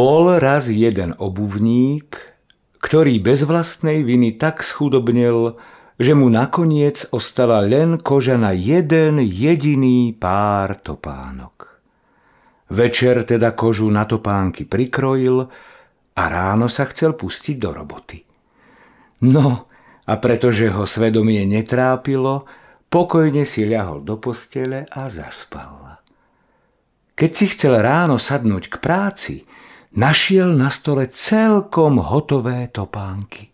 Bol raz jeden obuvník, ktorý bez vlastnej viny tak schudobnil, že mu nakoniec ostala len koža na jeden jediný pár topánok. Večer teda kožu na topánky prikrojil a ráno sa chcel pustiť do roboty. No, a pretože ho svedomie netrápilo, pokojne si ľahol do postele a zaspal. Keď si chcel ráno sadnúť k práci, našiel na stole celkom hotové topánky.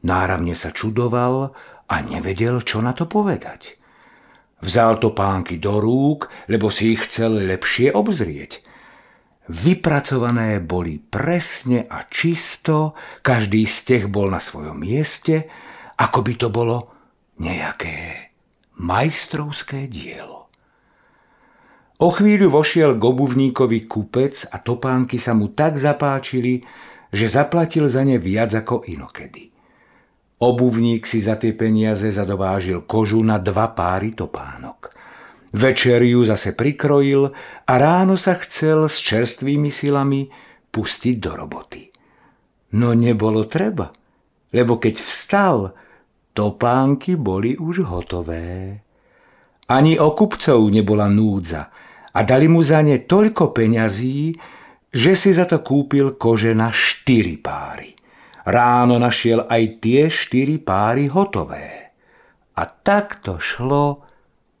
Náramne sa čudoval a nevedel, čo na to povedať. Vzal topánky do rúk, lebo si ich chcel lepšie obzrieť. Vypracované boli presne a čisto, každý steh bol na svojom mieste, ako by to bolo nejaké majstrovské dielo. O chvíľu vošiel k obuvníkovi kupec a topánky sa mu tak zapáčili, že zaplatil za ne viac ako inokedy. Obuvník si za tie peniaze zadovážil kožu na dva páry topánok. Večer ju zase prikrojil a ráno sa chcel s čerstvými silami pustiť do roboty. No nebolo treba, lebo keď vstal, topánky boli už hotové. Ani o kupcov nebola núdza – a dali mu za ne toľko peňazí, že si za to kúpil kože na štyri páry. Ráno našiel aj tie štyri páry hotové. A tak to šlo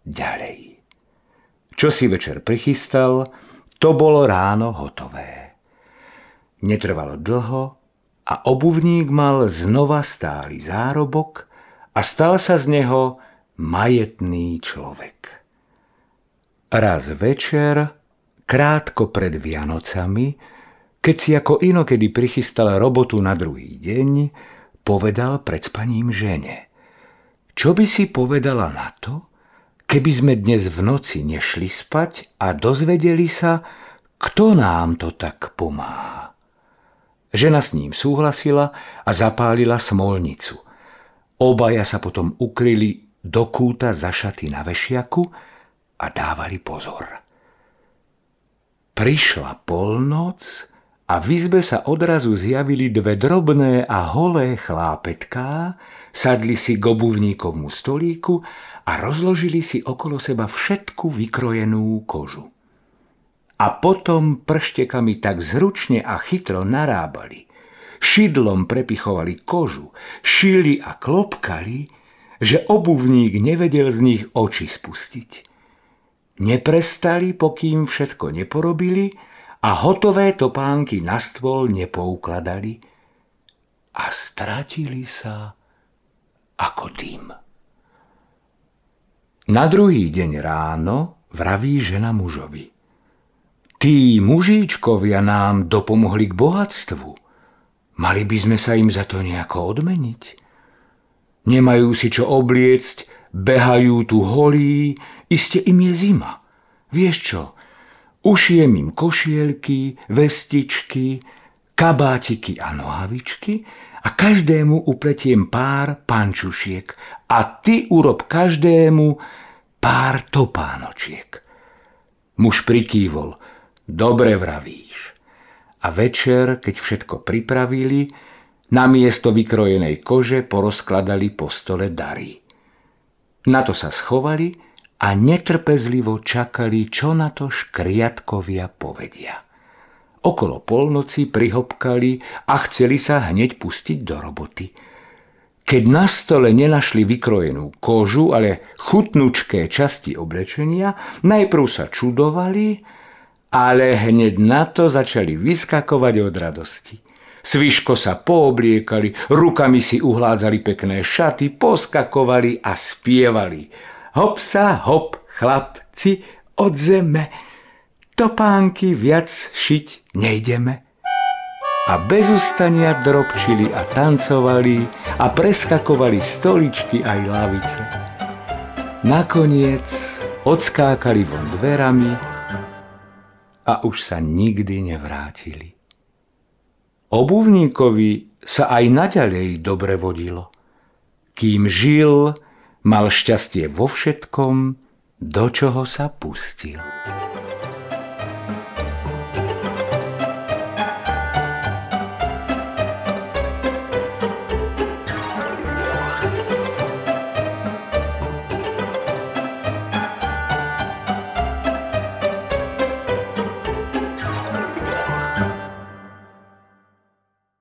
ďalej. Čo si večer prichystal, to bolo ráno hotové. Netrvalo dlho a obuvník mal znova stály zárobok a stal sa z neho majetný človek. Raz večer, krátko pred Vianocami, keď si ako inokedy prichystal robotu na druhý deň, povedal pred spaním žene. Čo by si povedala na to, keby sme dnes v noci nešli spať a dozvedeli sa, kto nám to tak pomáha. Žena s ním súhlasila a zapálila smolnicu. Obaja sa potom ukryli do kúta za šaty na vešiaku, a dávali pozor. Prišla polnoc a v izbe sa odrazu zjavili dve drobné a holé chlápetká, sadli si k obuvníkovmu stolíku a rozložili si okolo seba všetku vykrojenú kožu. A potom prštekami tak zručne a chytro narábali, šidlom prepichovali kožu, šili a klopkali, že obuvník nevedel z nich oči spustiť. Neprestali, pokým všetko neporobili a hotové topánky na stôl nepoukladali a stratili sa ako tým. Na druhý deň ráno vraví žena mužovi. Tí mužíčkovia nám dopomohli k bohatstvu. Mali by sme sa im za to nejako odmeniť. Nemajú si čo obliecť, Behajú tu holí, iste im je zima. Vieš čo, ušijem im košielky, vestičky, kabátiky a nohavičky a každému upletiem pár pančušiek a ty urob každému pár topánočiek. Muž prikývol, dobre vravíš. A večer, keď všetko pripravili, na miesto vykrojenej kože porozkladali po stole dary. Na to sa schovali a netrpezlivo čakali, čo na to škriatkovia povedia. Okolo polnoci prihopkali a chceli sa hneď pustiť do roboty. Keď na stole nenašli vykrojenú kožu, ale chutnučké časti oblečenia, najprv sa čudovali, ale hneď na to začali vyskakovať od radosti. Sviško sa poobliekali, rukami si uhládzali pekné šaty, poskakovali a spievali. Hop sa, hop, chlapci, od zeme, topánky viac šiť nejdeme. A bez ustania drobčili a tancovali a preskakovali stoličky aj lavice. Nakoniec odskákali von dverami a už sa nikdy nevrátili. Obuvníkovi sa aj naďalej dobre vodilo. Kým žil, mal šťastie vo všetkom, do čoho sa pustil.